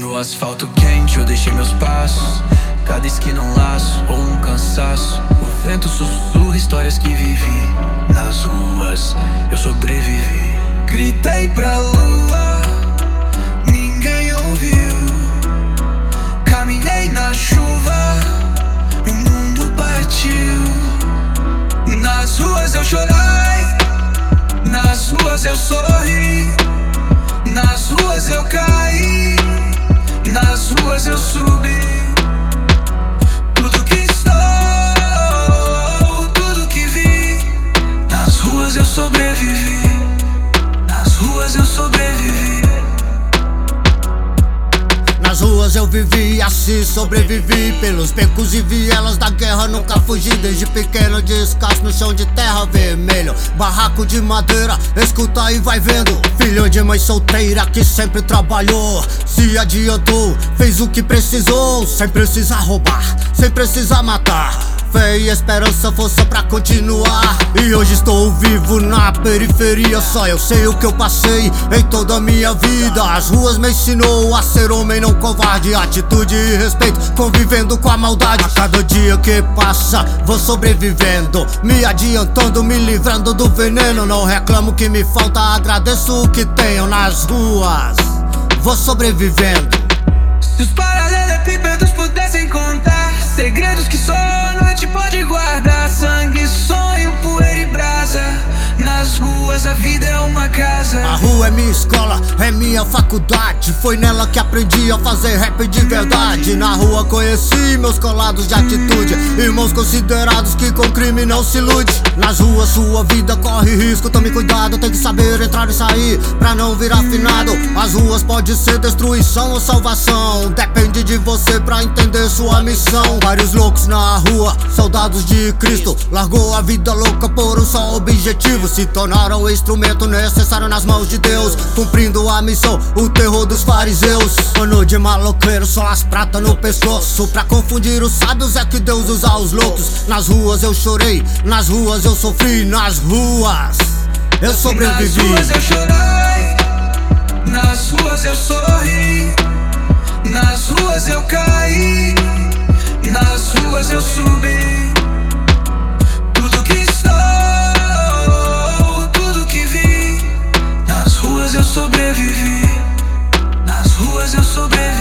o asfalto quente, eu deixei meus passos. Cada esquina um laço ou um cansaço. O vento sussurra histórias que vivi. Nas ruas eu sobrevivi. Gritei pra lua, ninguém ouviu. Caminhei na chuva, o mundo partiu. Nas ruas eu chorei, nas ruas eu sorri. Nas ruas eu caí, nas ruas eu subi. Ruas eu vivi, assim sobrevivi Pelos becos e vielas da guerra nunca fugi Desde pequeno descalço no chão de terra vermelho Barraco de madeira, escuta e vai vendo. Filho de mãe solteira que sempre trabalhou Se adiantou, fez o que precisou Sem precisar roubar, sem precisar matar Fé e esperança, força pra continuar. E hoje estou vivo na periferia. Só eu sei o que eu passei em toda a minha vida. As ruas me ensinou a ser homem, não covarde. Atitude e respeito, convivendo com a maldade. A cada dia que passa, vou sobrevivendo. Me adiantando, me livrando do veneno. Não reclamo que me falta, agradeço o que tenho nas ruas. Vou sobrevivendo. Se os paralelepípedos pudessem contar ruas a vida é uma casa. A rua é minha escola, é minha faculdade. Foi nela que aprendi a fazer rap de verdade. Na rua conheci meus colados de atitude. Irmãos considerados que com crime não se ilude. Nas ruas sua vida corre risco, tome cuidado. Tem que saber entrar e sair pra não virar finado. As ruas pode ser destruição ou salvação. Depende de você pra entender sua missão. Vários loucos na rua, soldados de Cristo. Largou a vida louca por um só objetivo. Se tornaram o instrumento necessário nas mãos de Deus. Cumprindo a missão, o terror dos fariseus. Ano de maloqueiro, só as pratas no pescoço. Pra confundir os sábios é que Deus usa os loucos. Nas ruas eu chorei, nas ruas eu sofri, nas ruas eu sobrevivi. Nas ruas eu chorei, nas ruas eu sorri, nas ruas eu caí, nas ruas eu subi. sobre